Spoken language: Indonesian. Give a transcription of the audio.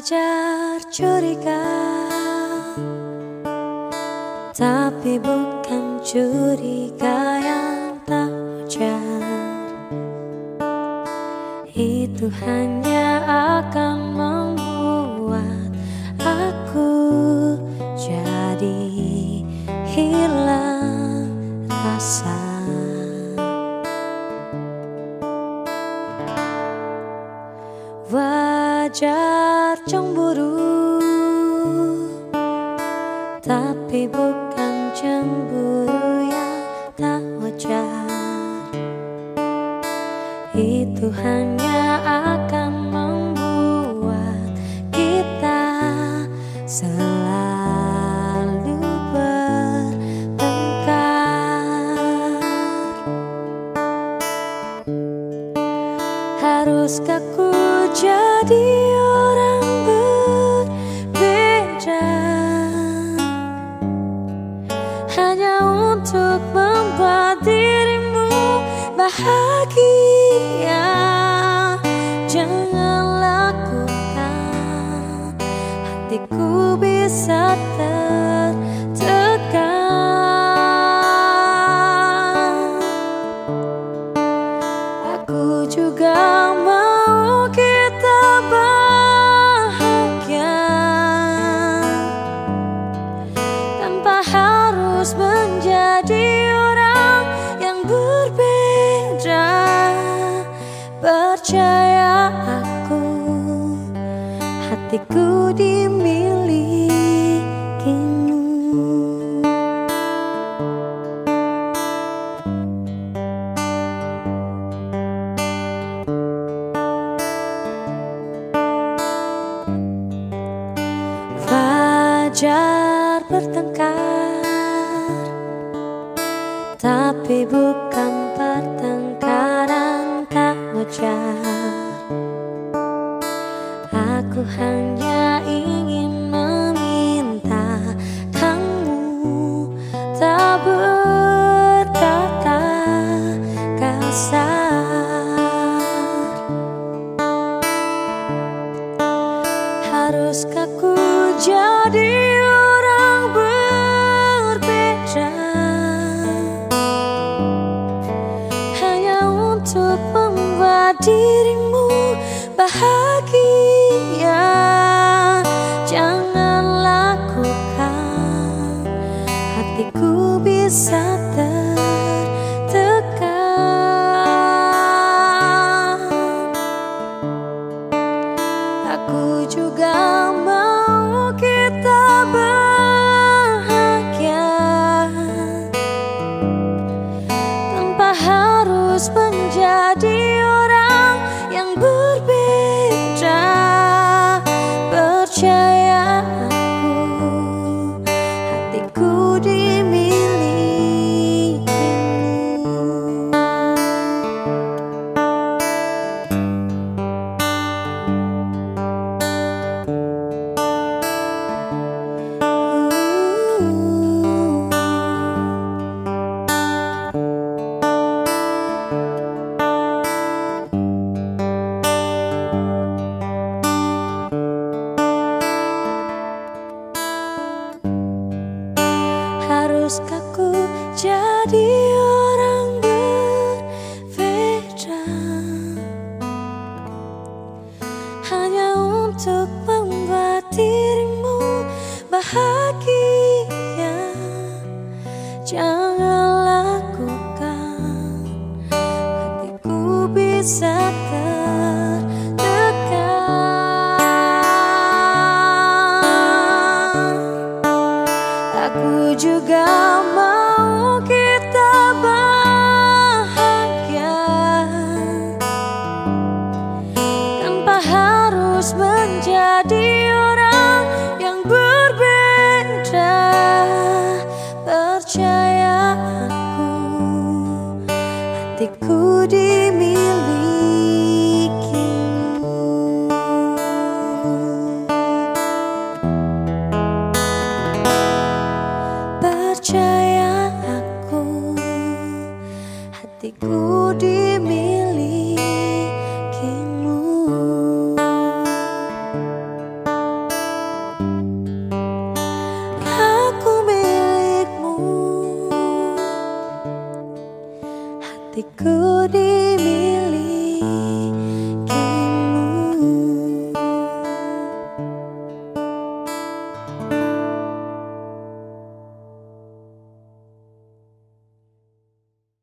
Wajar curiga. Tapi bukan curiga yang tak wajar. Itu hanya akan membuat aku jadi hilang Wajar cemburu. Tapi bukan cemburu yang tak wajar. Itu hanya bahagia Jangan lakukan hatiku bisa Percaya aku Hatiku dimilikimu. Wajar bertengkar Tapi bukan Aku hanya ingin meminta kamu Tak berkata kasar. Haruskah ku jadi dirimu bahagia. Jangan lakukan hatiku bisa bahagia hatiku dimiliki.